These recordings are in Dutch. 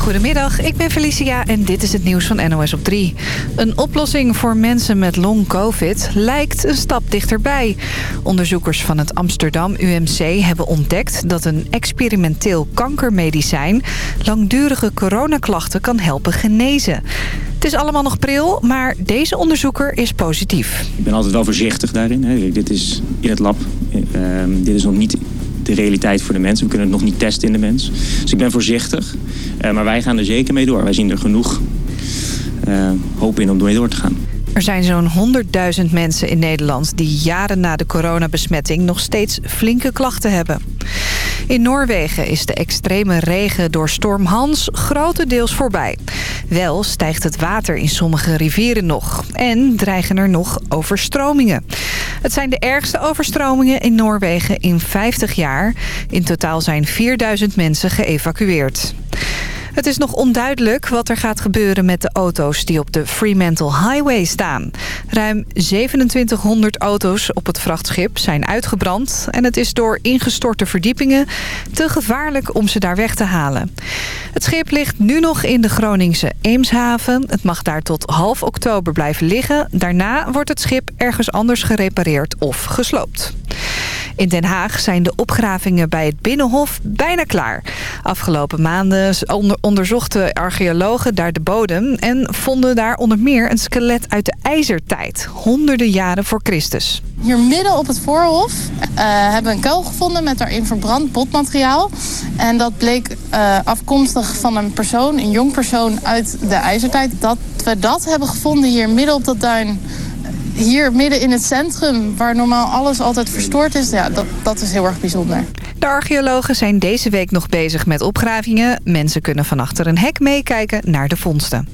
Goedemiddag, ik ben Felicia en dit is het nieuws van NOS op 3. Een oplossing voor mensen met long-covid lijkt een stap dichterbij. Onderzoekers van het Amsterdam UMC hebben ontdekt... dat een experimenteel kankermedicijn langdurige coronaklachten kan helpen genezen. Het is allemaal nog pril, maar deze onderzoeker is positief. Ik ben altijd wel voorzichtig daarin. Dit is in het lab. Ehm, dit is nog niet de realiteit voor de mensen. We kunnen het nog niet testen in de mens. Dus ik ben voorzichtig. Uh, maar wij gaan er zeker mee door. Wij zien er genoeg uh, hoop in om mee door te gaan. Er zijn zo'n 100.000 mensen in Nederland die jaren na de coronabesmetting nog steeds flinke klachten hebben. In Noorwegen is de extreme regen door storm Hans grotendeels voorbij. Wel stijgt het water in sommige rivieren nog en dreigen er nog overstromingen. Het zijn de ergste overstromingen in Noorwegen in 50 jaar. In totaal zijn 4000 mensen geëvacueerd. Het is nog onduidelijk wat er gaat gebeuren met de auto's die op de Fremantle Highway staan. Ruim 2700 auto's op het vrachtschip zijn uitgebrand... en het is door ingestorte verdiepingen te gevaarlijk om ze daar weg te halen. Het schip ligt nu nog in de Groningse Eemshaven. Het mag daar tot half oktober blijven liggen. Daarna wordt het schip ergens anders gerepareerd of gesloopt. In Den Haag zijn de opgravingen bij het Binnenhof bijna klaar. Afgelopen maanden onderzochten archeologen daar de bodem... en vonden daar onder meer een skelet uit de ijzertijd. Honderden jaren voor Christus. Hier midden op het voorhof uh, hebben we een kuil gevonden met daarin verbrand botmateriaal. En dat bleek uh, afkomstig van een persoon, een jong persoon uit de ijzertijd. Dat we dat hebben gevonden hier midden op dat duin hier midden in het centrum, waar normaal alles altijd verstoord is, ja, dat, dat is heel erg bijzonder. De archeologen zijn deze week nog bezig met opgravingen. Mensen kunnen van achter een hek meekijken naar de vondsten.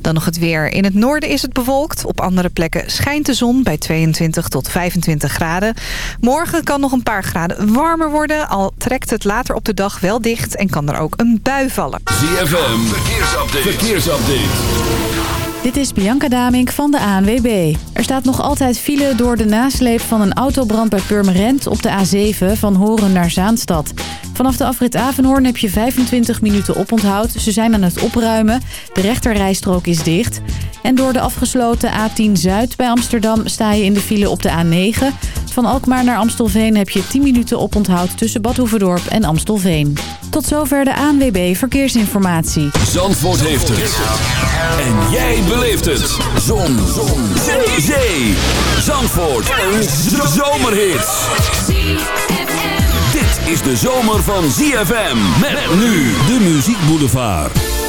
Dan nog het weer. In het noorden is het bewolkt. Op andere plekken schijnt de zon bij 22 tot 25 graden. Morgen kan nog een paar graden warmer worden. Al trekt het later op de dag wel dicht en kan er ook een bui vallen. ZFM, verkeersupdate. verkeersupdate. Dit is Bianca Damink van de ANWB. Er staat nog altijd file door de nasleep van een autobrand bij Purmerend op de A7 van Horen naar Zaanstad. Vanaf de afrit Avenhoorn heb je 25 minuten oponthoud. Ze zijn aan het opruimen. De rechterrijstrook is dicht. En door de afgesloten A10 Zuid bij Amsterdam sta je in de file op de A9. Van Alkmaar naar Amstelveen heb je 10 minuten oponthoud tussen Bad Hoeverdorp en Amstelveen. Tot zover de ANWB Verkeersinformatie. Zandvoort heeft het. En jij beleeft het. Zon. Zon. Zee. Zee. Zandvoort. Een zomerhit. Dit is de zomer van ZFM. Met nu de Muziek Boulevard.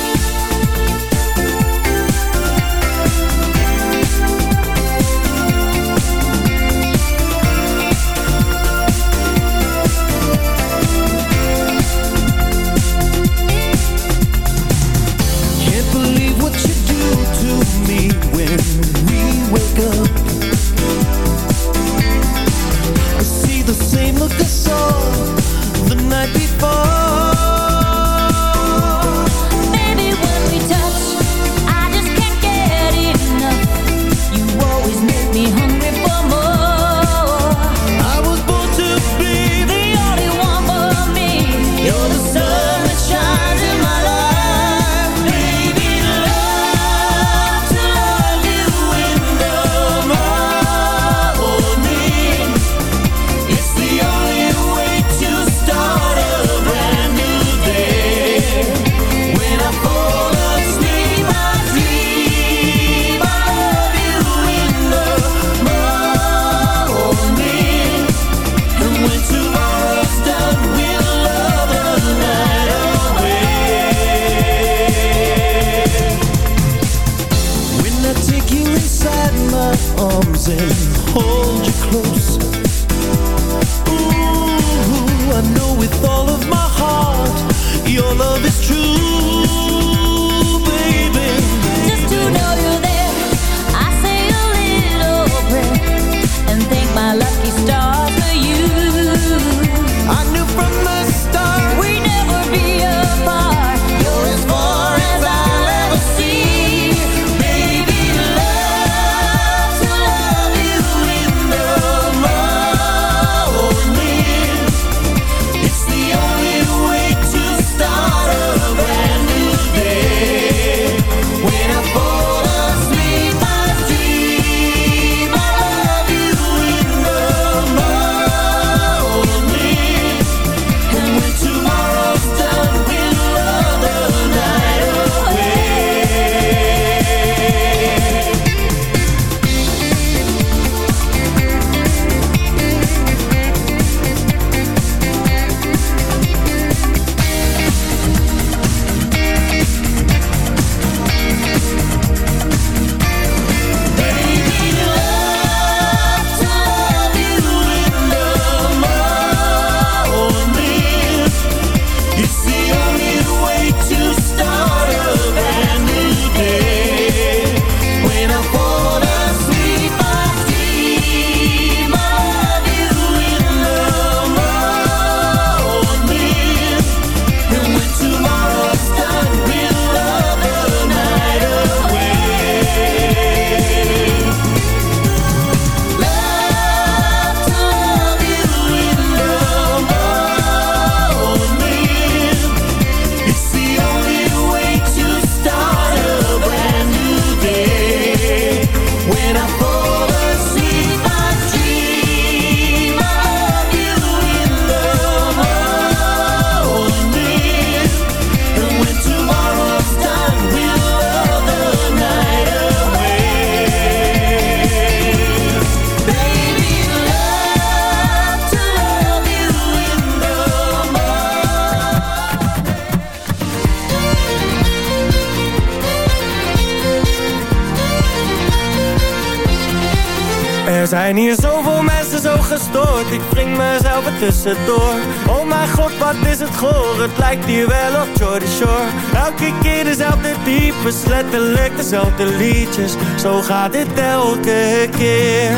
Tussendoor Oh mijn god, wat is het goor? Het lijkt hier wel op Jordy Shore. Elke keer dezelfde types Letterlijk dezelfde liedjes. Zo gaat dit elke keer.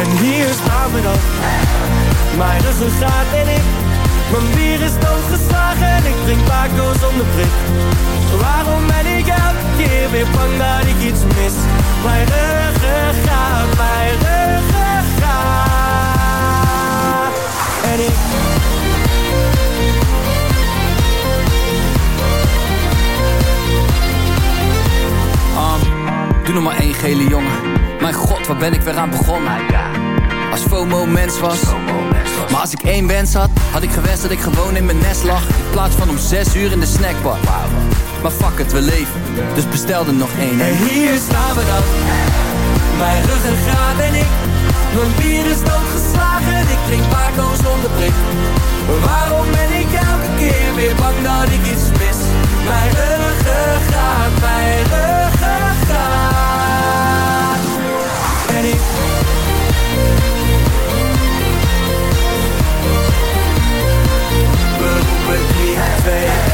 En hier staan we dan. Mijn gaat en ik. Mijn bier is doodgeslagen En ik drink Paco zonder prik. Waarom ben ik elke keer weer bang dat ik iets mis? Mijn Doe nog maar één gele jongen. Mijn god, waar ben ik weer aan begonnen? Als FOMO mens was. Maar als ik één wens had, had ik gewenst dat ik gewoon in mijn nest lag. In plaats van om zes uur in de snackbar. Maar fuck het, we leven. Dus bestel er nog één. En hier staan we dan. Mijn ruggengraat en ik. Mijn bier is doodgeslagen. Ik drink Paco zonder prik. Waarom ben ik elke keer weer bang dat ik iets mis? Mijn ruggengraat, mijn ruggengraat. En ik... We roepen 3, 2,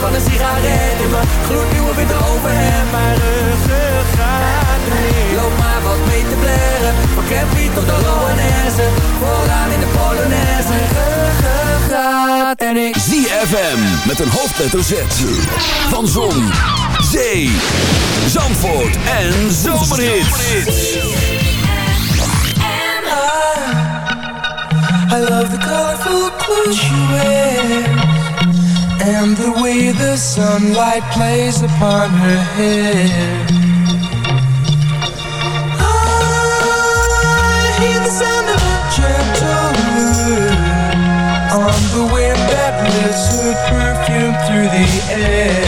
Van een sigaret in mijn gloednieuwe witte overhemd. Mijn ruggengraat remix. Loop maar wat mee te blaren. Van Campy tot de Loanesse. Vooraan in de Polonaise. Ruggengraat en ik. ZFM met een hoofdletter Z. Van Zon, Zee, Zandvoort en Zomerhits. I love the colorful clothes you wear And the way the sunlight plays upon her hair. I hear the sound of a gentle wind On the wind that lifts her perfume through the air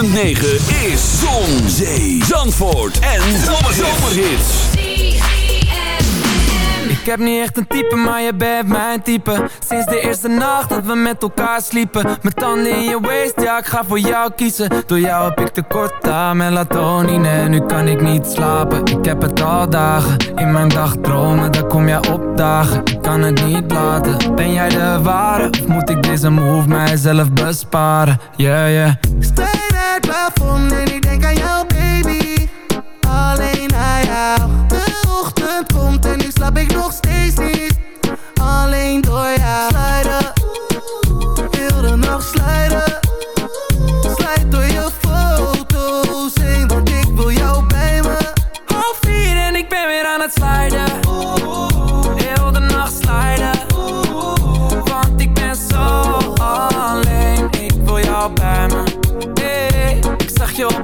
106.9 is Zon, Zee, Zandvoort en Zomerhits. Ik heb niet echt een type, maar je bent mijn type. Sinds de eerste nacht dat we met elkaar sliepen. met tanden in je waist, ja ik ga voor jou kiezen. Door jou heb ik tekort aan melatonine. Nu kan ik niet slapen, ik heb het al dagen. In mijn dag dromen. daar kom jij opdagen. Ik kan het niet laten, ben jij de ware? Of moet ik deze move mijzelf besparen? Yeah, yeah het plafond en ik denk aan jou baby. Alleen aan jou. De ochtend komt en nu slaap ik nog steeds niet. Alleen door jou. Sliden Heel de nacht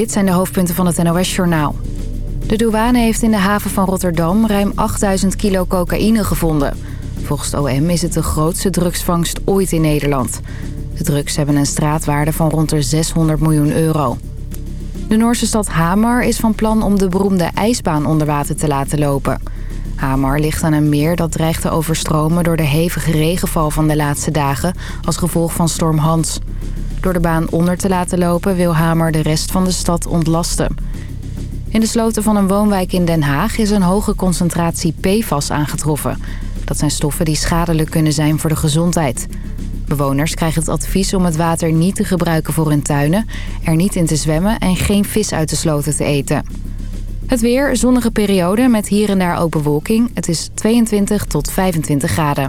dit zijn de hoofdpunten van het NOS-journaal. De douane heeft in de haven van Rotterdam ruim 8000 kilo cocaïne gevonden. Volgens OM is het de grootste drugsvangst ooit in Nederland. De drugs hebben een straatwaarde van rond de 600 miljoen euro. De Noorse stad Hamar is van plan om de beroemde ijsbaan onder water te laten lopen. Hamar ligt aan een meer dat dreigt te overstromen door de hevige regenval van de laatste dagen als gevolg van storm Hans. Door de baan onder te laten lopen wil Hamar de rest van de stad ontlasten. In de sloten van een woonwijk in Den Haag is een hoge concentratie PFAS aangetroffen. Dat zijn stoffen die schadelijk kunnen zijn voor de gezondheid. Bewoners krijgen het advies om het water niet te gebruiken voor hun tuinen... er niet in te zwemmen en geen vis uit de sloten te eten. Het weer, zonnige periode met hier en daar ook bewolking. Het is 22 tot 25 graden.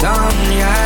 Dan jij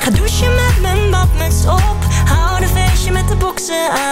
Ga douchen met mijn badmuts op. Hou een feestje met de boksen aan.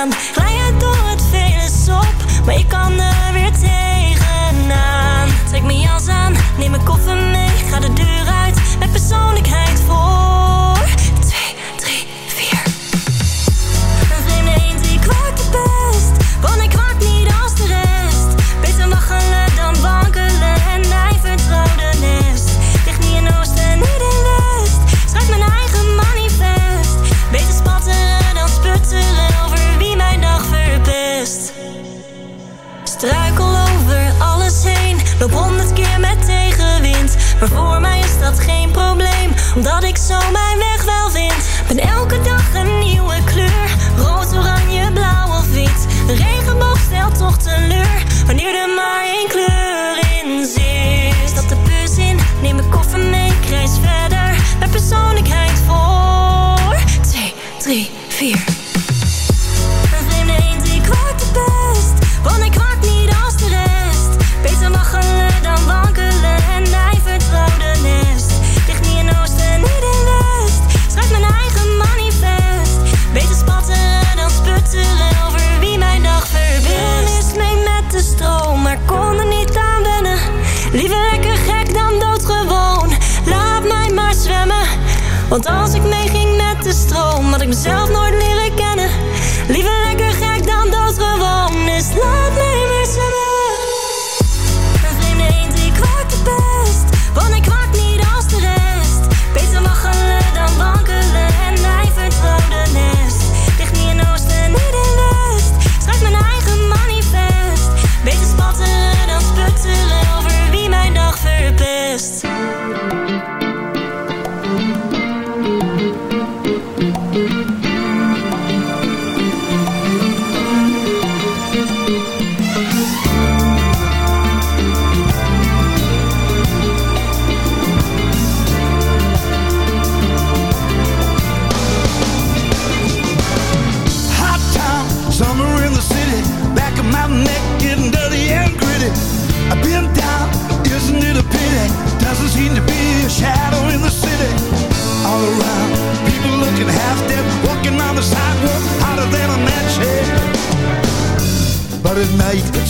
Want als ik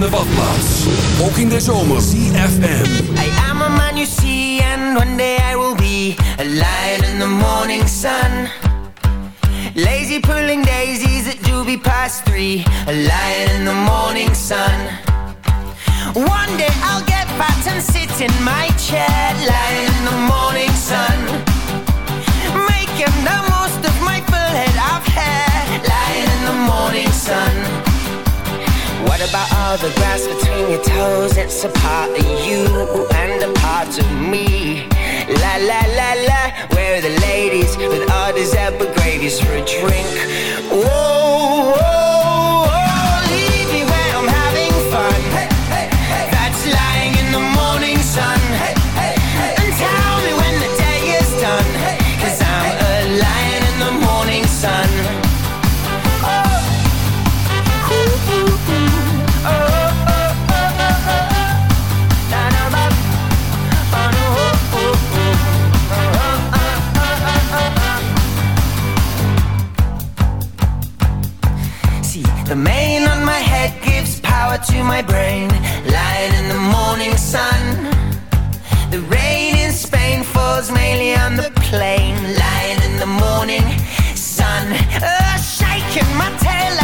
duizenden badplaats. Ook in de zomer The mane on my head gives power to my brain. Lying in the morning sun. The rain in Spain falls mainly on the plain. Lying in the morning sun. Oh, shaking my tail.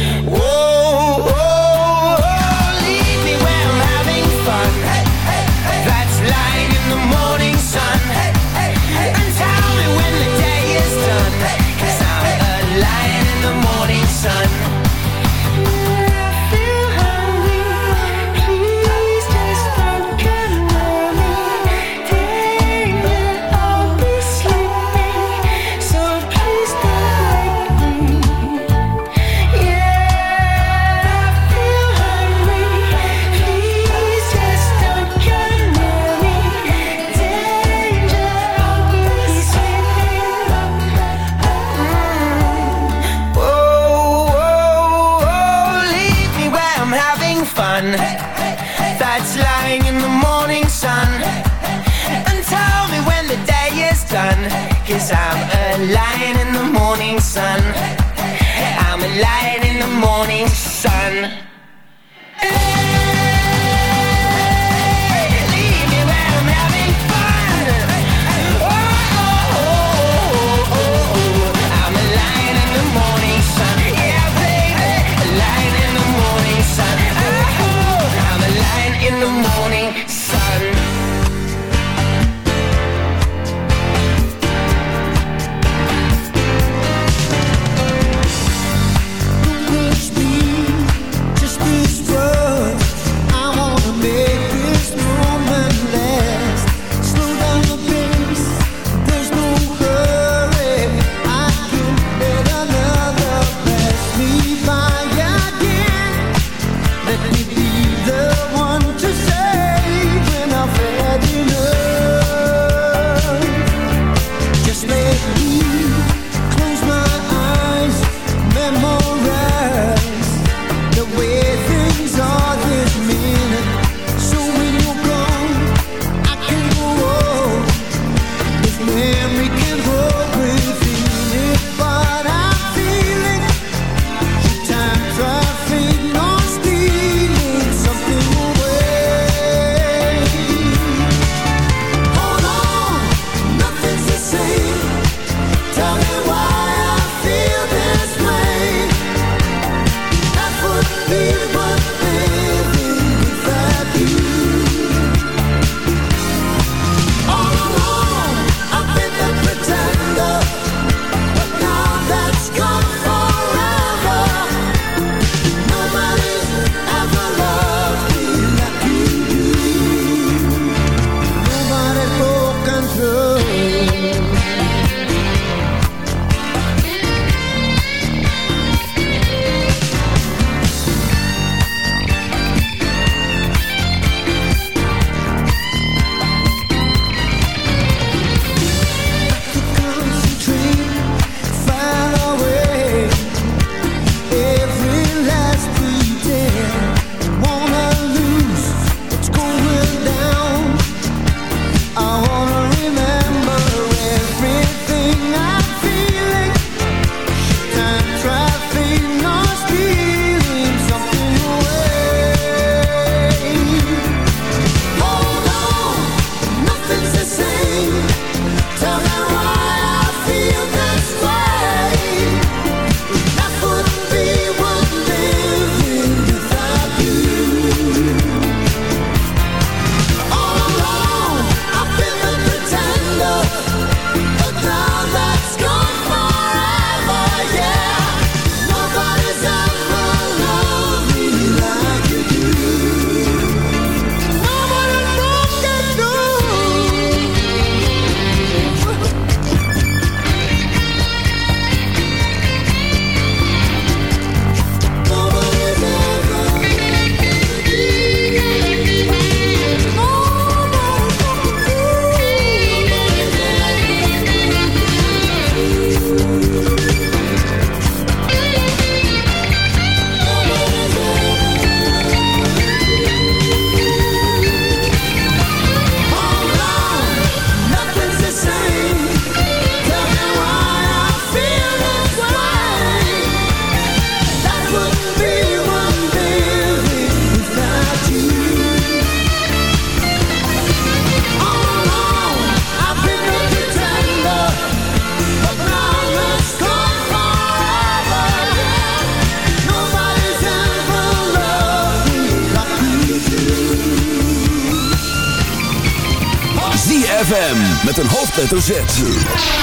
ZFM met een hoofdletter Z.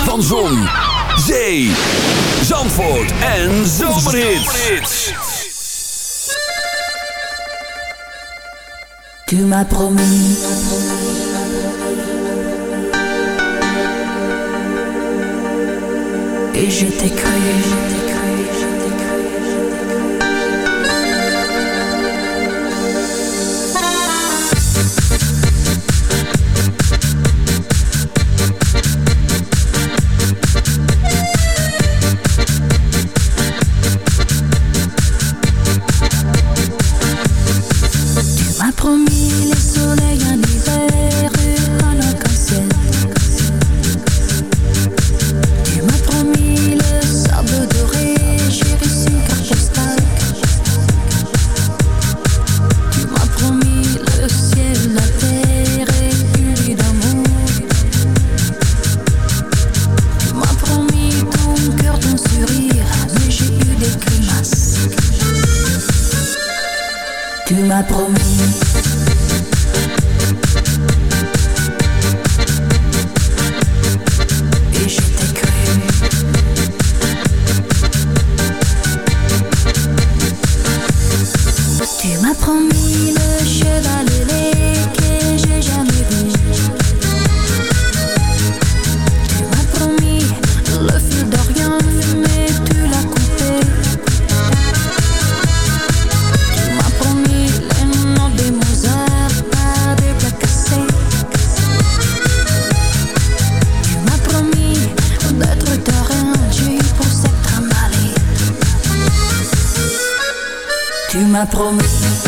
Van Zon, Zee, Zandvoort en Zomerhits. Tu m'as promis. Et je t'ai cru. m'a